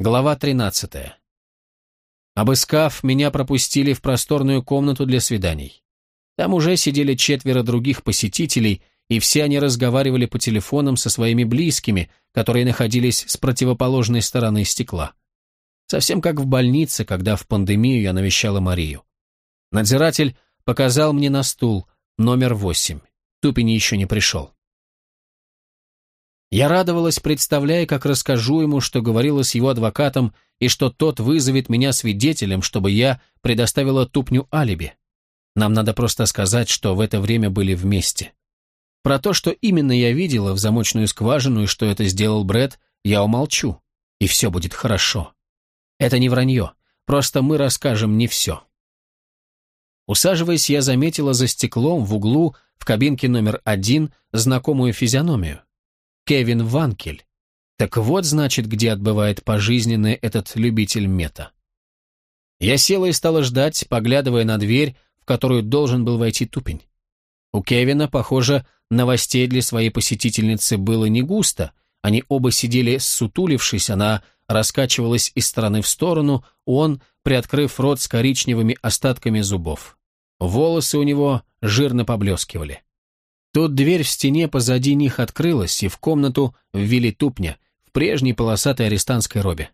Глава 13. Обыскав, меня пропустили в просторную комнату для свиданий. Там уже сидели четверо других посетителей, и все они разговаривали по телефонам со своими близкими, которые находились с противоположной стороны стекла. Совсем как в больнице, когда в пандемию я навещала Марию. Надзиратель показал мне на стул, номер восемь. Тупень еще не пришел. Я радовалась, представляя, как расскажу ему, что говорила с его адвокатом, и что тот вызовет меня свидетелем, чтобы я предоставила Тупню алиби. Нам надо просто сказать, что в это время были вместе. Про то, что именно я видела в замочную скважину и что это сделал Бред, я умолчу, и все будет хорошо. Это не вранье, просто мы расскажем не все. Усаживаясь, я заметила за стеклом в углу в кабинке номер один знакомую физиономию. Кевин Ванкель. Так вот, значит, где отбывает пожизненный этот любитель мета. Я села и стала ждать, поглядывая на дверь, в которую должен был войти тупень. У Кевина, похоже, новостей для своей посетительницы было не густо. Они оба сидели сутулившись, она раскачивалась из стороны в сторону, он, приоткрыв рот с коричневыми остатками зубов. Волосы у него жирно поблескивали. Тут дверь в стене позади них открылась, и в комнату ввели тупня в прежней полосатой арестантской робе.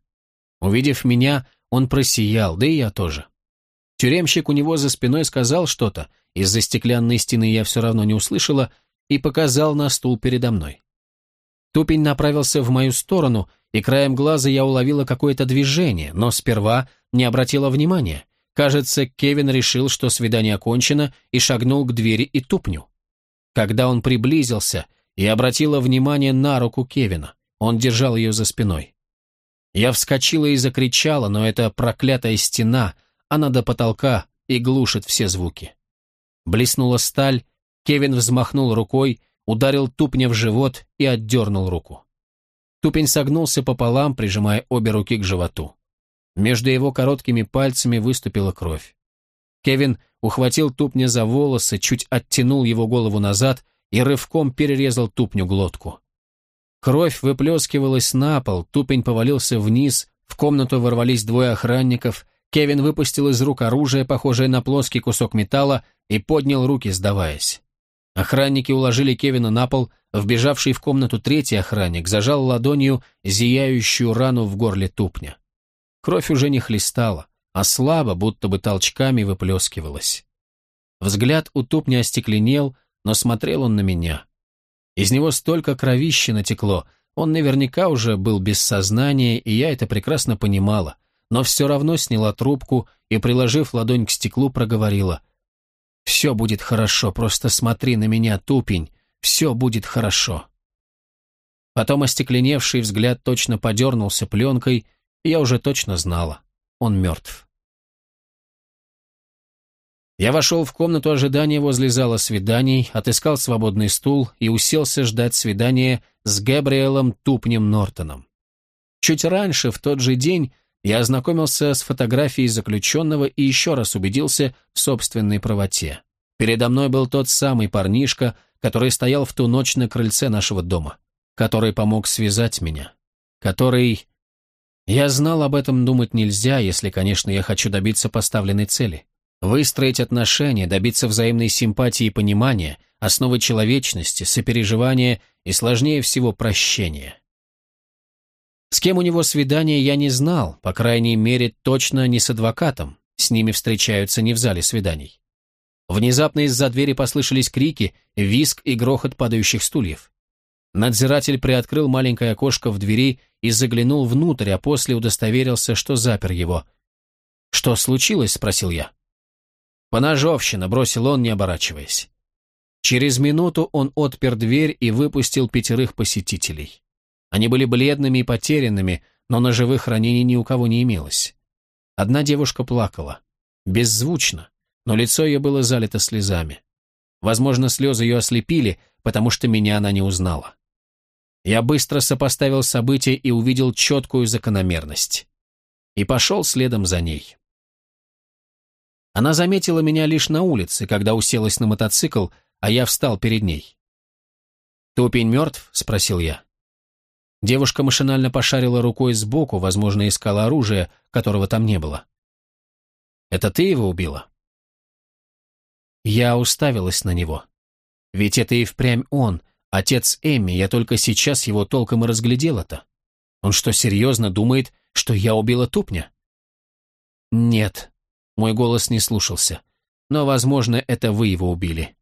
Увидев меня, он просиял, да и я тоже. Тюремщик у него за спиной сказал что-то, из-за стеклянной стены я все равно не услышала, и показал на стул передо мной. Тупень направился в мою сторону, и краем глаза я уловила какое-то движение, но сперва не обратила внимания. Кажется, Кевин решил, что свидание окончено, и шагнул к двери и тупню. Когда он приблизился, и обратила внимание на руку Кевина. Он держал ее за спиной. Я вскочила и закричала, но это проклятая стена, она до потолка и глушит все звуки. Блеснула сталь, Кевин взмахнул рукой, ударил тупня в живот и отдернул руку. Тупень согнулся пополам, прижимая обе руки к животу. Между его короткими пальцами выступила кровь. Кевин ухватил тупня за волосы, чуть оттянул его голову назад и рывком перерезал тупню глотку. Кровь выплескивалась на пол, тупень повалился вниз, в комнату ворвались двое охранников, Кевин выпустил из рук оружие, похожее на плоский кусок металла, и поднял руки, сдаваясь. Охранники уложили Кевина на пол, вбежавший в комнату третий охранник зажал ладонью зияющую рану в горле тупня. Кровь уже не хлестала а слабо, будто бы толчками выплескивалась. Взгляд у тупня остекленел, но смотрел он на меня. Из него столько кровищи натекло, он наверняка уже был без сознания, и я это прекрасно понимала, но все равно сняла трубку и, приложив ладонь к стеклу, проговорила. «Все будет хорошо, просто смотри на меня, тупень, все будет хорошо». Потом остекленевший взгляд точно подернулся пленкой, и я уже точно знала он мертв. Я вошел в комнату ожидания возле зала свиданий, отыскал свободный стул и уселся ждать свидания с Габриэлом Тупнем Нортоном. Чуть раньше, в тот же день, я ознакомился с фотографией заключенного и еще раз убедился в собственной правоте. Передо мной был тот самый парнишка, который стоял в ту ночь на крыльце нашего дома, который помог связать меня, который я знал, об этом думать нельзя, если, конечно, я хочу добиться поставленной цели. Выстроить отношения, добиться взаимной симпатии и понимания, основы человечности, сопереживания и, сложнее всего, прощения. С кем у него свидание, я не знал, по крайней мере, точно не с адвокатом, с ними встречаются не в зале свиданий. Внезапно из-за двери послышались крики, визг и грохот падающих стульев. Надзиратель приоткрыл маленькое окошко в двери и заглянул внутрь, а после удостоверился, что запер его. «Что случилось?» — спросил я. «Поножовщина», — бросил он, не оборачиваясь. Через минуту он отпер дверь и выпустил пятерых посетителей. Они были бледными и потерянными, но ножевых ранений ни у кого не имелось. Одна девушка плакала. Беззвучно, но лицо ее было залито слезами. Возможно, слезы ее ослепили, потому что меня она не узнала. Я быстро сопоставил события и увидел четкую закономерность. И пошел следом за ней. Она заметила меня лишь на улице, когда уселась на мотоцикл, а я встал перед ней. «Тупень мертв?» — спросил я. Девушка машинально пошарила рукой сбоку, возможно, искала оружие, которого там не было. «Это ты его убила?» Я уставилась на него. Ведь это и впрямь он, отец Эмми, я только сейчас его толком и разглядела-то. Он что, серьезно думает, что я убила тупня? Нет, мой голос не слушался. Но, возможно, это вы его убили.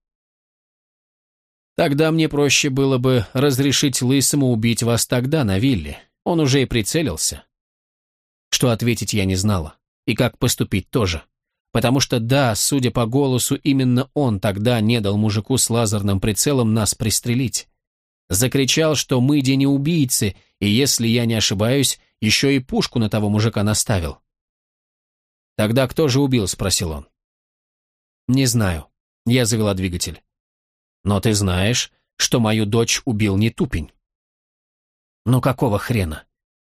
Тогда мне проще было бы разрешить Лысому убить вас тогда на вилле. Он уже и прицелился. Что ответить я не знала. И как поступить тоже. Потому что да, судя по голосу, именно он тогда не дал мужику с лазерным прицелом нас пристрелить. Закричал, что мы не убийцы, и если я не ошибаюсь, еще и пушку на того мужика наставил. «Тогда кто же убил?» — спросил он. «Не знаю». Я завела двигатель. Но ты знаешь, что мою дочь убил не Тупень. Ну какого хрена?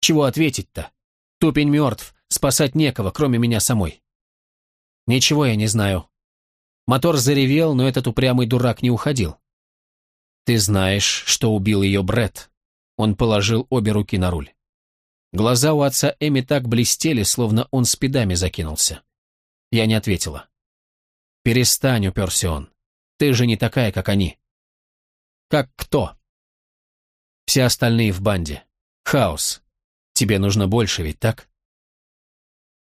Чего ответить-то? Тупень мертв, спасать некого, кроме меня самой. Ничего я не знаю. Мотор заревел, но этот упрямый дурак не уходил. Ты знаешь, что убил ее Бред. Он положил обе руки на руль. Глаза у отца Эми так блестели, словно он с педами закинулся. Я не ответила. «Перестань», — уперся он. Ты же не такая, как они. Как кто? Все остальные в банде. Хаос. Тебе нужно больше, ведь так?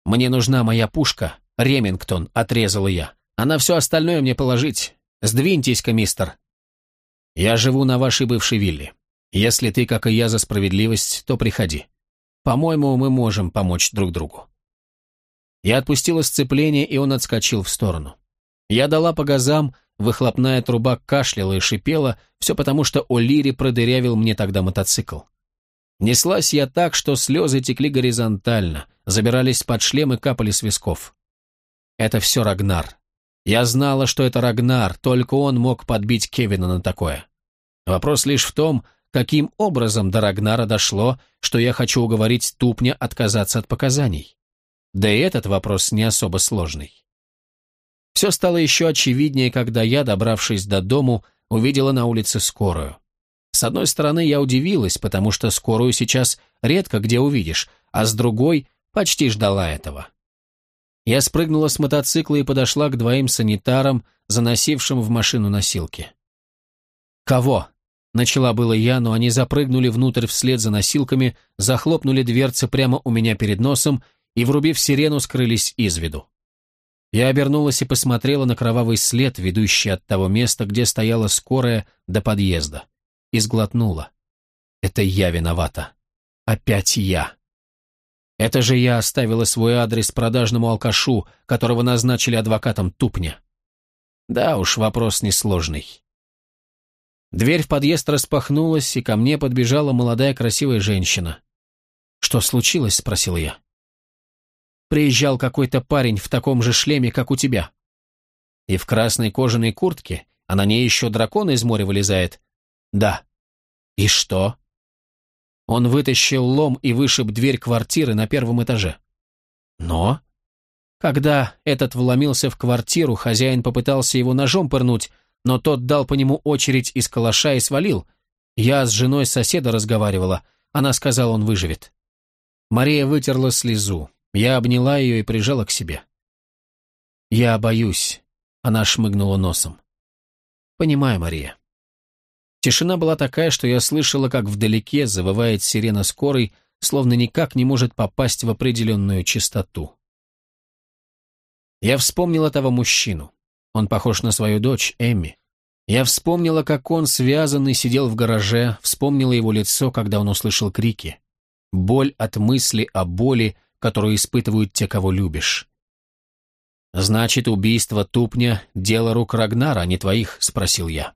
Мне нужна моя пушка, Ремингтон, отрезала я. Она все остальное мне положить. Сдвиньтесь-ка, мистер. Я живу на вашей бывшей вилле. Если ты, как и я, за справедливость, то приходи. По-моему, мы можем помочь друг другу. Я отпустила сцепление, и он отскочил в сторону. Я дала по газам, Выхлопная труба кашляла и шипела, все потому, что О'Лири продырявил мне тогда мотоцикл. Неслась я так, что слезы текли горизонтально, забирались под шлем и капали с висков. Это все Рагнар. Я знала, что это Рагнар, только он мог подбить Кевина на такое. Вопрос лишь в том, каким образом до Рагнара дошло, что я хочу уговорить Тупня отказаться от показаний. Да и этот вопрос не особо сложный. Все стало еще очевиднее, когда я, добравшись до дому, увидела на улице скорую. С одной стороны, я удивилась, потому что скорую сейчас редко где увидишь, а с другой почти ждала этого. Я спрыгнула с мотоцикла и подошла к двоим санитарам, заносившим в машину носилки. «Кого?» — начала было я, но они запрыгнули внутрь вслед за носилками, захлопнули дверцы прямо у меня перед носом и, врубив сирену, скрылись из виду. Я обернулась и посмотрела на кровавый след, ведущий от того места, где стояла скорая до подъезда. И сглотнула. Это я виновата. Опять я. Это же я оставила свой адрес продажному алкашу, которого назначили адвокатом Тупня. Да уж, вопрос несложный. Дверь в подъезд распахнулась, и ко мне подбежала молодая красивая женщина. «Что случилось?» — спросил я. Приезжал какой-то парень в таком же шлеме, как у тебя. И в красной кожаной куртке, а на ней еще дракон из моря вылезает. Да. И что? Он вытащил лом и вышиб дверь квартиры на первом этаже. Но... Когда этот вломился в квартиру, хозяин попытался его ножом пырнуть, но тот дал по нему очередь из калаша и свалил. Я с женой соседа разговаривала, она сказала, он выживет. Мария вытерла слезу. Я обняла ее и прижала к себе. «Я боюсь», — она шмыгнула носом. «Понимаю, Мария». Тишина была такая, что я слышала, как вдалеке завывает сирена скорой, словно никак не может попасть в определенную частоту. Я вспомнила того мужчину. Он похож на свою дочь, Эмми. Я вспомнила, как он, связанный, сидел в гараже, вспомнила его лицо, когда он услышал крики. Боль от мысли о боли, которую испытывают те, кого любишь. «Значит, убийство Тупня — дело рук Рагнара, а не твоих?» — спросил я.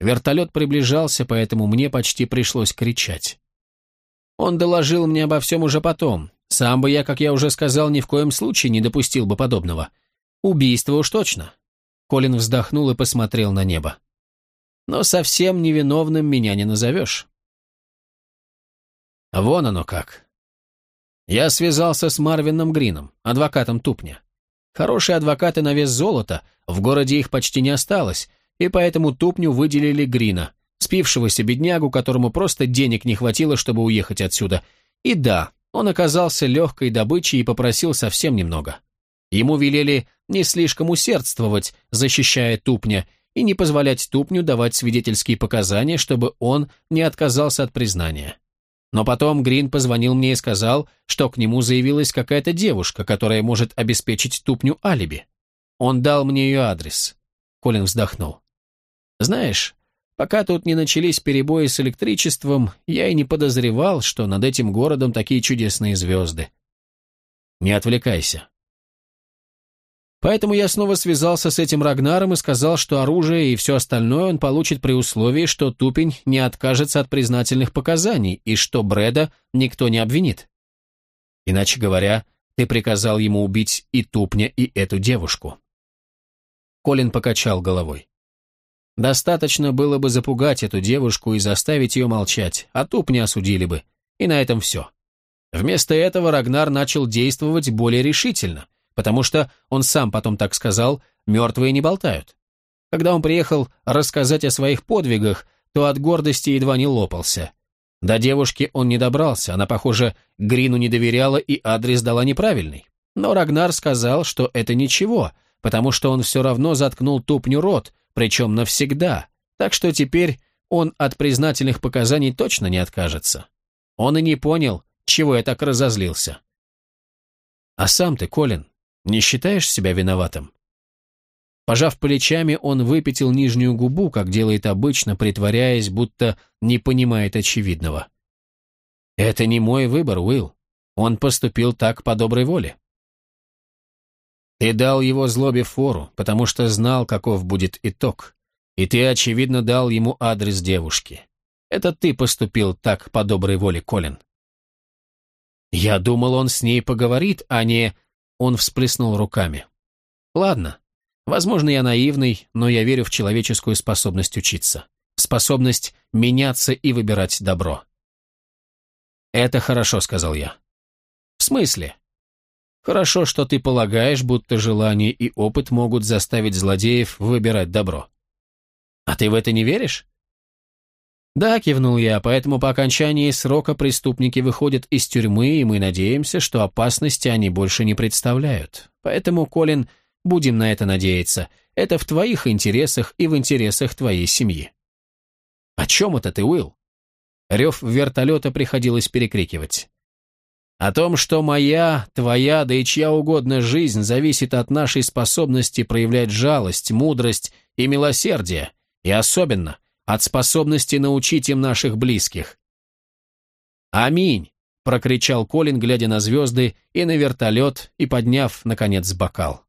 Вертолет приближался, поэтому мне почти пришлось кричать. Он доложил мне обо всем уже потом. Сам бы я, как я уже сказал, ни в коем случае не допустил бы подобного. Убийство уж точно. Колин вздохнул и посмотрел на небо. Но совсем невиновным меня не назовешь. Вон оно как. Я связался с Марвином Грином, адвокатом Тупня. Хорошие адвокаты на вес золота, в городе их почти не осталось, и поэтому Тупню выделили Грина. спившегося беднягу, которому просто денег не хватило, чтобы уехать отсюда. И да, он оказался легкой добычей и попросил совсем немного. Ему велели не слишком усердствовать, защищая тупня, и не позволять тупню давать свидетельские показания, чтобы он не отказался от признания. Но потом Грин позвонил мне и сказал, что к нему заявилась какая-то девушка, которая может обеспечить тупню алиби. Он дал мне ее адрес. Колин вздохнул. Знаешь, пока тут не начались перебои с электричеством, я и не подозревал, что над этим городом такие чудесные звезды. Не отвлекайся. Поэтому я снова связался с этим Рагнаром и сказал, что оружие и все остальное он получит при условии, что Тупень не откажется от признательных показаний и что Брэда никто не обвинит. Иначе говоря, ты приказал ему убить и Тупня, и эту девушку. Колин покачал головой. Достаточно было бы запугать эту девушку и заставить ее молчать, а Тупня осудили бы. И на этом все. Вместо этого Рагнар начал действовать более решительно – потому что, он сам потом так сказал, мертвые не болтают. Когда он приехал рассказать о своих подвигах, то от гордости едва не лопался. До девушки он не добрался, она, похоже, Грину не доверяла и адрес дала неправильный. Но Рагнар сказал, что это ничего, потому что он все равно заткнул тупню рот, причем навсегда, так что теперь он от признательных показаний точно не откажется. Он и не понял, чего я так разозлился. А сам ты, Колин, не считаешь себя виноватым?» Пожав плечами, он выпятил нижнюю губу, как делает обычно, притворяясь, будто не понимает очевидного. «Это не мой выбор, Уилл. Он поступил так по доброй воле». «Ты дал его злобе фору, потому что знал, каков будет итог. И ты, очевидно, дал ему адрес девушки. Это ты поступил так по доброй воле, Колин». «Я думал, он с ней поговорит, а не...» Он всплеснул руками. «Ладно. Возможно, я наивный, но я верю в человеческую способность учиться. Способность меняться и выбирать добро». «Это хорошо», — сказал я. «В смысле?» «Хорошо, что ты полагаешь, будто желание и опыт могут заставить злодеев выбирать добро». «А ты в это не веришь?» «Да», — кивнул я, — «поэтому по окончании срока преступники выходят из тюрьмы, и мы надеемся, что опасности они больше не представляют. Поэтому, Колин, будем на это надеяться. Это в твоих интересах и в интересах твоей семьи». «О чем это ты, Уилл?» Рев вертолета приходилось перекрикивать. «О том, что моя, твоя, да и чья угодно жизнь зависит от нашей способности проявлять жалость, мудрость и милосердие, и особенно — от способности научить им наших близких. «Аминь!» — прокричал Колин, глядя на звезды и на вертолет, и подняв, наконец, бокал.